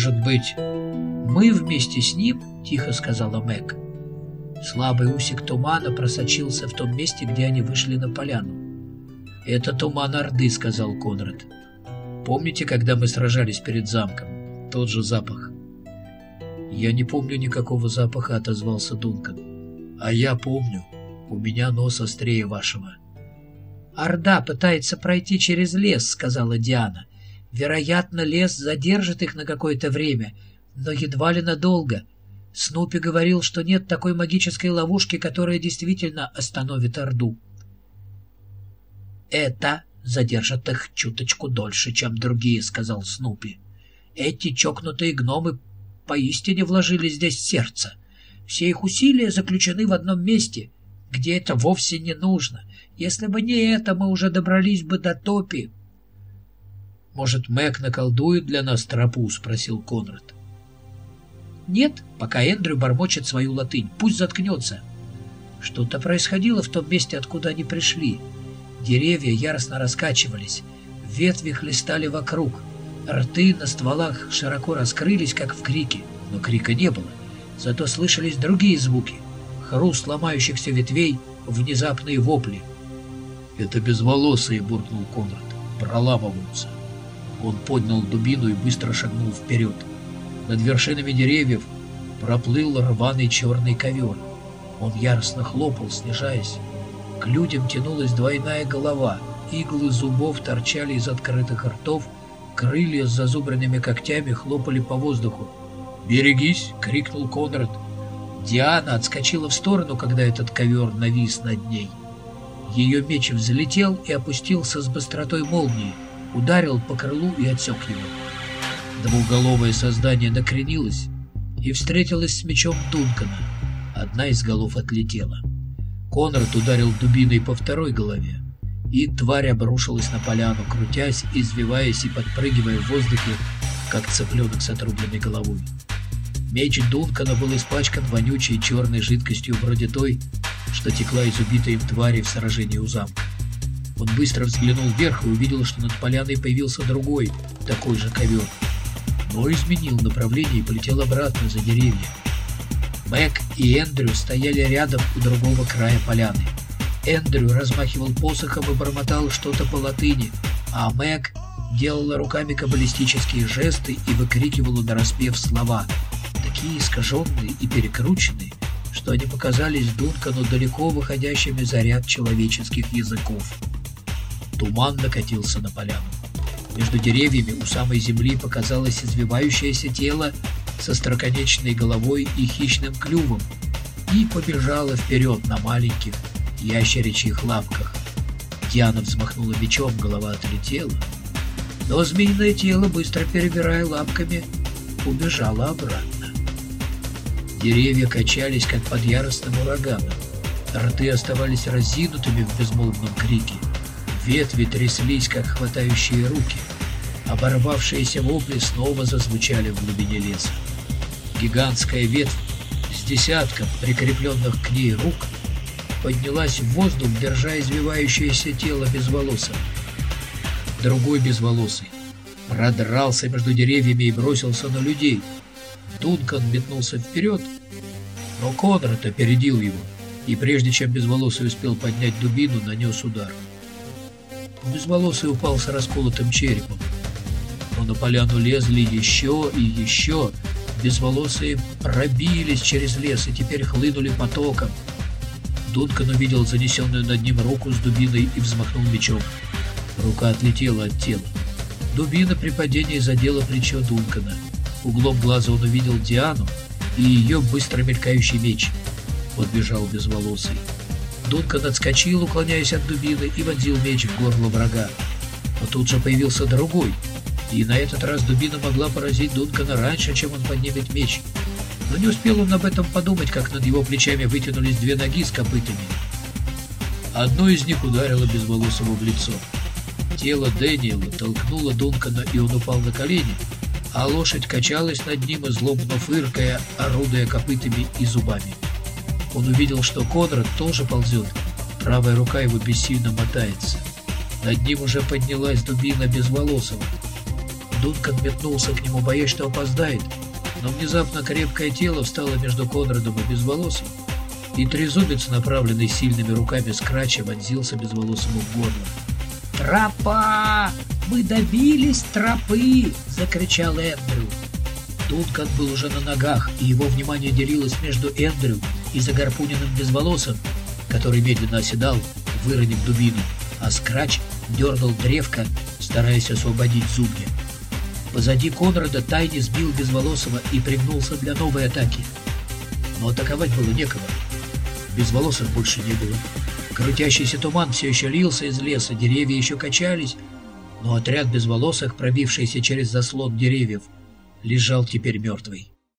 может быть, мы вместе с ним?» — тихо сказала Мэг. Слабый усик тумана просочился в том месте, где они вышли на поляну. «Это туман Орды», — сказал Конрад. «Помните, когда мы сражались перед замком? Тот же запах». «Я не помню никакого запаха», — отозвался Дункан. «А я помню. У меня нос острее вашего». «Орда пытается пройти через лес», — сказала Диана. «Вероятно, лес задержит их на какое-то время, но едва ли надолго. Снупи говорил, что нет такой магической ловушки, которая действительно остановит Орду». «Это задержит их чуточку дольше, чем другие», — сказал Снупи. «Эти чокнутые гномы поистине вложили здесь сердце. Все их усилия заключены в одном месте, где это вовсе не нужно. Если бы не это, мы уже добрались бы до топи. «Может, Мэг наколдует для нас тропу?» — спросил Конрад. «Нет, пока Эндрю бормочет свою латынь. Пусть заткнется». Что-то происходило в том месте, откуда они пришли. Деревья яростно раскачивались, ветви хлестали вокруг, рты на стволах широко раскрылись, как в крике, но крика не было. Зато слышались другие звуки — хруст ломающихся ветвей, внезапные вопли — «Это безволосые», — буркнул Конрад. «Проламываются». Он поднял дубину и быстро шагнул вперед. Над вершинами деревьев проплыл рваный черный ковер. Он яростно хлопал, снижаясь. К людям тянулась двойная голова. Иглы зубов торчали из открытых ртов, крылья с зазубренными когтями хлопали по воздуху. «Берегись!» — крикнул Конрад. Диана отскочила в сторону, когда этот ковер навис над ней. Ее меч взлетел и опустился с быстротой молнии, ударил по крылу и отсек его. Двуголовое создание накренилось и встретилось с мечом Дункана. Одна из голов отлетела. Конрад ударил дубиной по второй голове, и тварь обрушилась на поляну, крутясь, извиваясь и подпрыгивая в воздухе, как цыпленок с отрубленной головой. Меч Дункана был испачкан вонючей черной жидкостью вроде той, что текла из убитой им твари в сражении у замка. Он быстро взглянул вверх и увидел, что над поляной появился другой, такой же ковер, но изменил направление и полетел обратно за деревья. Мэг и Эндрю стояли рядом у другого края поляны. Эндрю размахивал посохом и бормотал что-то по латыни, а Мэг делала руками каббалистические жесты и выкрикивала нараспев слова, такие искаженные и перекрученные, что они показались Дункану далеко выходящими за ряд человеческих языков. Туман накатился на поляну. Между деревьями у самой земли показалось извивающееся тело со строконечной головой и хищным клювом и побежало вперед на маленьких ящеричьих лапках. Диана взмахнула мечом, голова отлетела, но змеиное тело, быстро перебирая лапками, убежало обратно. Деревья качались, как под яростным ураганом. Рты оставались разинутыми в безмолвном крике. Ветви тряслись, как хватающие руки. Оборвавшиеся вопли снова зазвучали в глубине леса. Гигантская ветвь с десятком прикрепленных к ней рук поднялась в воздух, держа извивающееся тело безволосым. Другой безволосый продрался между деревьями и бросился на людей — Дункан метнулся вперед, но Конрад опередил его, и прежде чем Безволосый успел поднять дубину, нанес удар. Безволосый упал с расколотым черепом, но на поляну лезли еще и еще. Безволосые пробились через лес и теперь хлынули потоком. Дункан увидел занесенную над ним руку с дубиной и взмахнул мечом. Рука отлетела от тела. Дубина при падении задела плечо Дункана. Углом глаза он увидел Диану и ее быстро мелькающий меч. Подбежал безволосый. Дункан отскочил, уклоняясь от дубины, и вонзил меч в горло врага. Но тут же появился другой, и на этот раз дубина могла поразить Дункана раньше, чем он поднимет меч. Но не успел он об этом подумать, как над его плечами вытянулись две ноги с копытами. Одно из них ударило безволосого в лицо. Тело Дэниела толкнуло Дункана, и он упал на колени, а лошадь качалась над ним, злобно фыркая, орудуя копытами и зубами. Он увидел, что Конрад тоже ползет, правая рука его бессильно мотается. Над ним уже поднялась дубина безволосого. Дункан метнулся к нему, боясь, что опоздает, но внезапно крепкое тело встало между Конрадом и Безволосым, и трезубец, направленный сильными руками скрача, вонзился Безволосому в горло. «Тропа! Мы добились тропы!» — закричал Эндрю. Дункан был уже на ногах, и его внимание делилось между Эндрю и загорпуненным Безволосым, который медленно оседал, выронив дубину, а скрач дергал древко, стараясь освободить зубья. Позади Конрада Тайни сбил Безволосого и пригнулся для новой атаки. Но атаковать было некого. Безволосых больше не было. Крутящийся туман все еще лился из леса, деревья еще качались, но отряд безволосых, пробившийся через заслон деревьев, лежал теперь мертвый.